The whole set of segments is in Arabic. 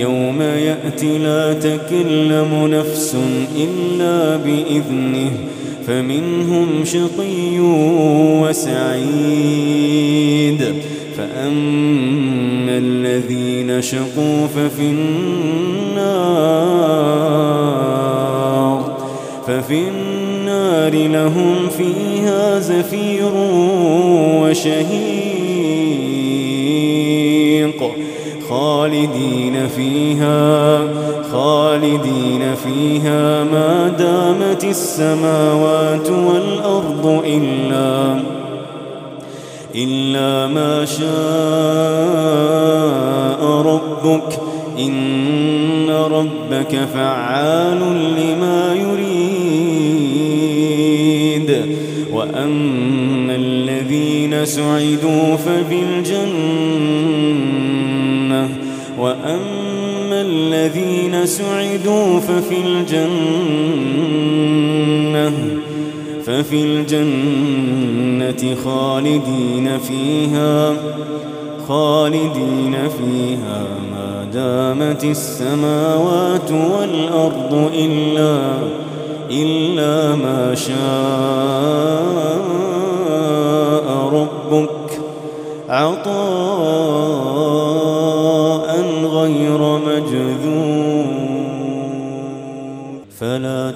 يوم يأتي لا تكلم نفس إلا بإذنه فمنهم شقي وسعيد. فأما الذين شقوا ففي النار ففي النار لهم فيها زفير وشهيق خالدين فيها خالدين فيها. ما دامت السماوات والأرض إلا إلا ما شاء ربك. إن ربك فعال لما يريد. وأما الذين سعدوا ففي الجنة وأما الذين سعدوا ففي الجنة ففي الجنة خالدين فيها خالدين فيها. ما دامت السماوات والأرض إلا إلا ما شاء ربك. عطاء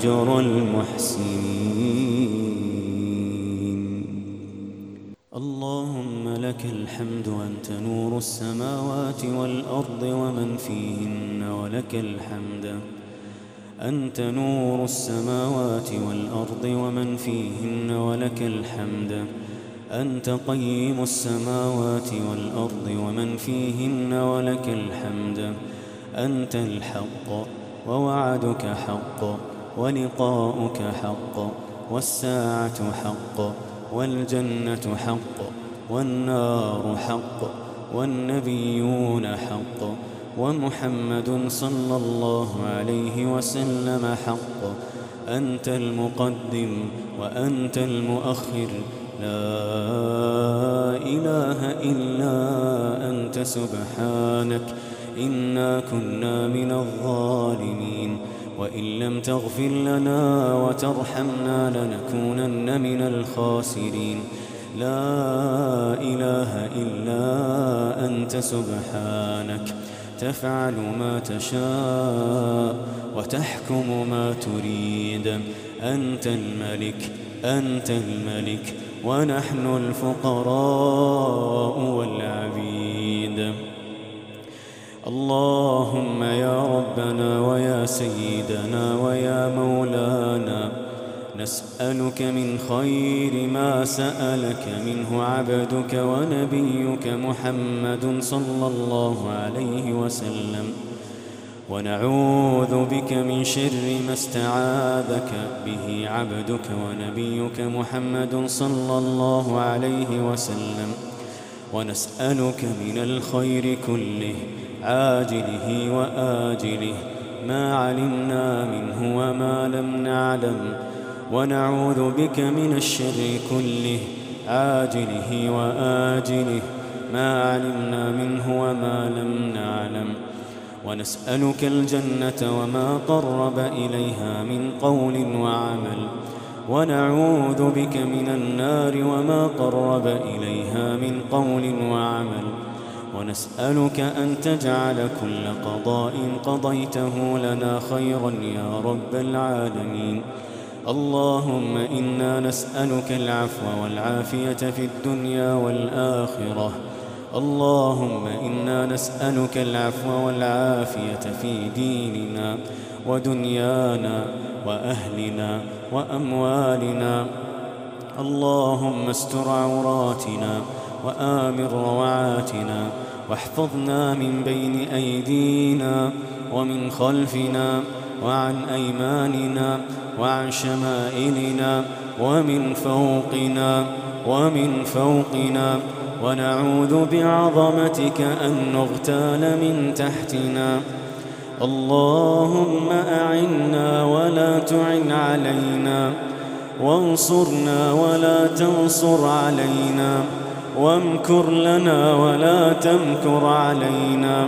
أجر المحسنين. اللهم لك الحمد أنت نور السماوات والأرض ومن فيهن ولك الحمد. أنت نور السماوات والأرض ومن فيهن ولك الحمد. أنت قيم السماوات والأرض ومن فيهن ولك الحمد. أنت الحق ووعدك حق. ولقاؤك حق والساعة حق والجنة حق والنار حق والنبيون حق ومحمد صلى الله عليه وسلم حق. أنت المقدم وأنت المؤخر لا إله إلا أنت سبحانك إنا كنا من الظالمين. وإن لم تغفر لنا وترحمنا لنكونن من الخاسرين. لا إله إلا أنت سبحانك. تفعل ما تشاء وتحكم ما تريد. أنت الملك أنت الملك ونحن الفقراء والعبيد. اللهم يا ربنا ويا سيدنا ويا مولانا نسألك من خير ما سألك منه عبدك ونبيك محمد صلى الله عليه وسلم. ونعوذ بك من شر ما استعاذك به عبدك ونبيك محمد صلى الله عليه وسلم. ونسألك من الخير كله عاجله وآجله ما علمنا منه وما لم نعلم ونعوذ بك من الشر كله عاجله وآجله ما علمنا منه وما لم نعلم ونسألك الجنة وما قرب إليها من قول وعمل ونعوذ بك من النار وما قرب إليها من قول وعمل ونسألك أن تجعل كل قضاء قضيته لنا خيرا يا رب العالمين. اللهم إنا نسألك العفو والعافية في الدنيا والآخرة. اللهم إنا نسألك العفو والعافية في ديننا ودنيانا وأهلنا وأموالنا. اللهم استر عوراتنا وآمن روعاتنا واحفظنا من بين أيدينا ومن خلفنا وعن أيماننا وعن شمائلنا ومن فوقنا ومن فوقنا ونعوذ بعظمتك أن نغتال من تحتنا اللهم أعنا ولا تعن علينا وانصرنا ولا تنصر علينا وامكر لنا ولا تمكر علينا.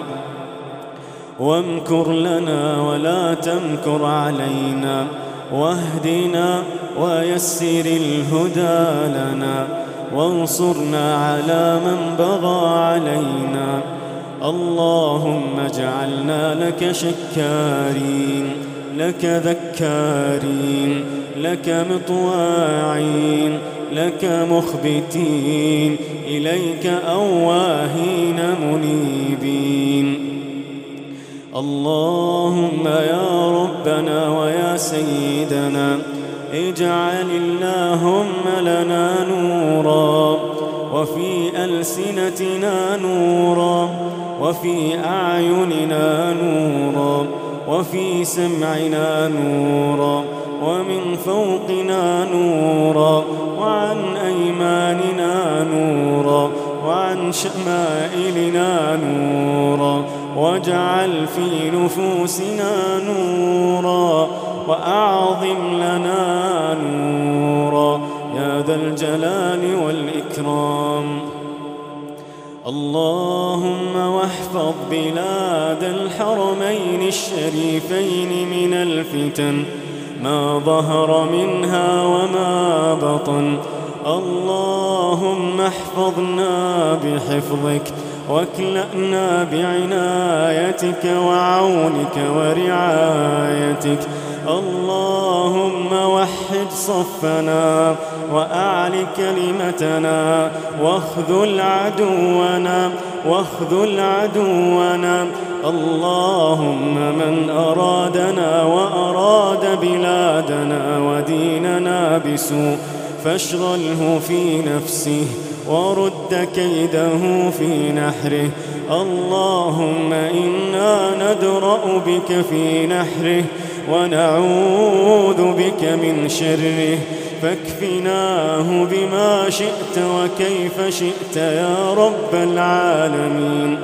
وامكر لنا ولا تمكر علينا. واهدنا ويسر الهدى لنا. وانصرنا على من بغى علينا. اللهم اجعلنا لك شكارين لك ذكارين لك مطواعين. لك مخبتين إليك أواهين منيبين. اللهم يا ربنا ويا سيدنا اجعل اللهم لنا نورا وفي ألسنتنا نورا وفي أعيننا نورا وفي سمعنا نورا ومن فوقنا نورا. وعن شمائلنا نورا واجعل في نفوسنا نورا وأعظم لنا نورا. يا ذا الجلال والإكرام. اللهم واحفظ بلاد الحرمين الشريفين من الفتن ما ظهر منها وما بطن. اللهم احفظنا بحفظك واكلأنا بعنايتك وعونك ورعايتك. اللهم وحد صفنا وأعل كلمتنا واخذل عدونا واخذل عدونا. اللهم من أرادنا وأراد بلادنا وديننا بسوء فاشغله في نفسه ورد كيده في نحره. اللهم إنا ندرأ بك في نحره ونعوذ بك من شره. فاكفناه بما شئت وكيف شئت يا رب العالمين.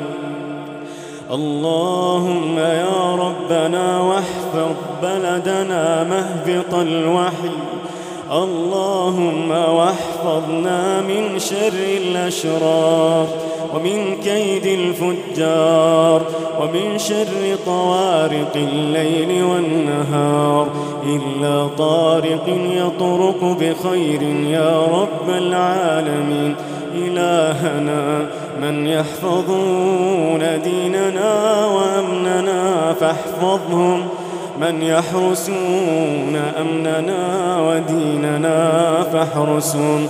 اللهم يا ربنا واحفظ بلدنا مهبط الوحي. اللهم واحفظنا من شر الأشرار ومن كيد الفجار ومن شر طوارق الليل والنهار. إلا طارق يطرق بخير يا رب العالمين. إلهنا من يحفظون ديننا وأمننا فاحفظهم. من يحرسون أمننا وديننا فاحرسهم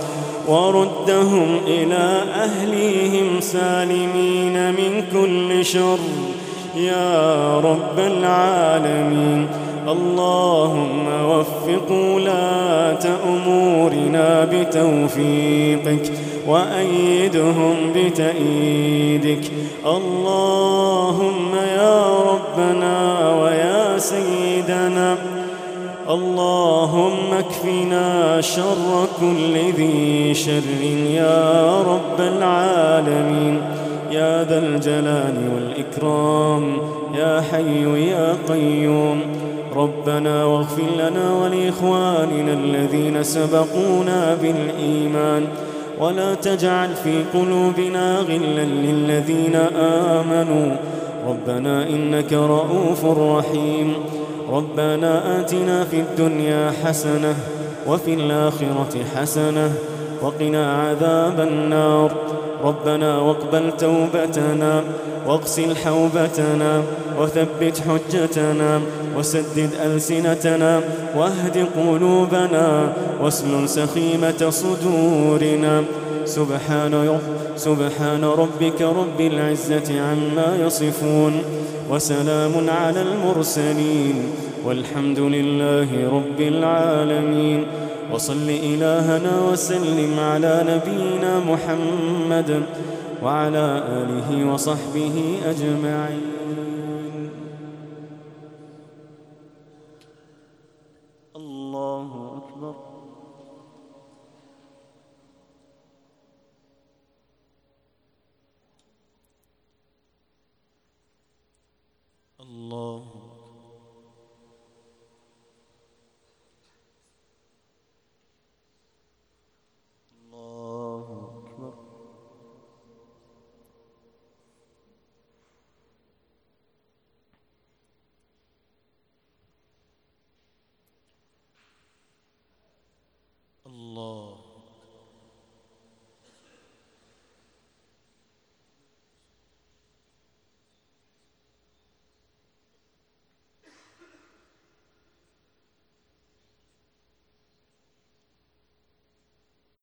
وردهم إلى أهليهم سالمين من كل شر. يا رب العالمين اللهم وفق ولاة أمورنا بتوفيقك وأيدهم بتأييدك. اللهم يا ربنا ويا سيدنا. اللهم اكفنا شر كل ذي شر يا رب العالمين. يا ذا الجلال والإكرام. يا حي يا قيوم. ربنا واغفر لنا ولإخواننا الذين سبقونا بالإيمان. ولا تجعل في قلوبنا غلا للذين آمنوا. ربنا إنك رؤوف رحيم. ربنا آتنا في الدنيا حسنة وفي الآخرة حسنة وقنا عذاب النار. ربنا واقبل توبتنا واغسل حوبتنا وثبت حجتنا وسدد ألسنتنا واهد قلوبنا واسلل سخيمة صدورنا. سبحان, سبحان ربك رب العزة عما يصفون وسلام على المرسلين والحمد لله رب العالمين. وصل إلهنا وسلم على نبينا محمد وعلى آله وصحبه أجمعين.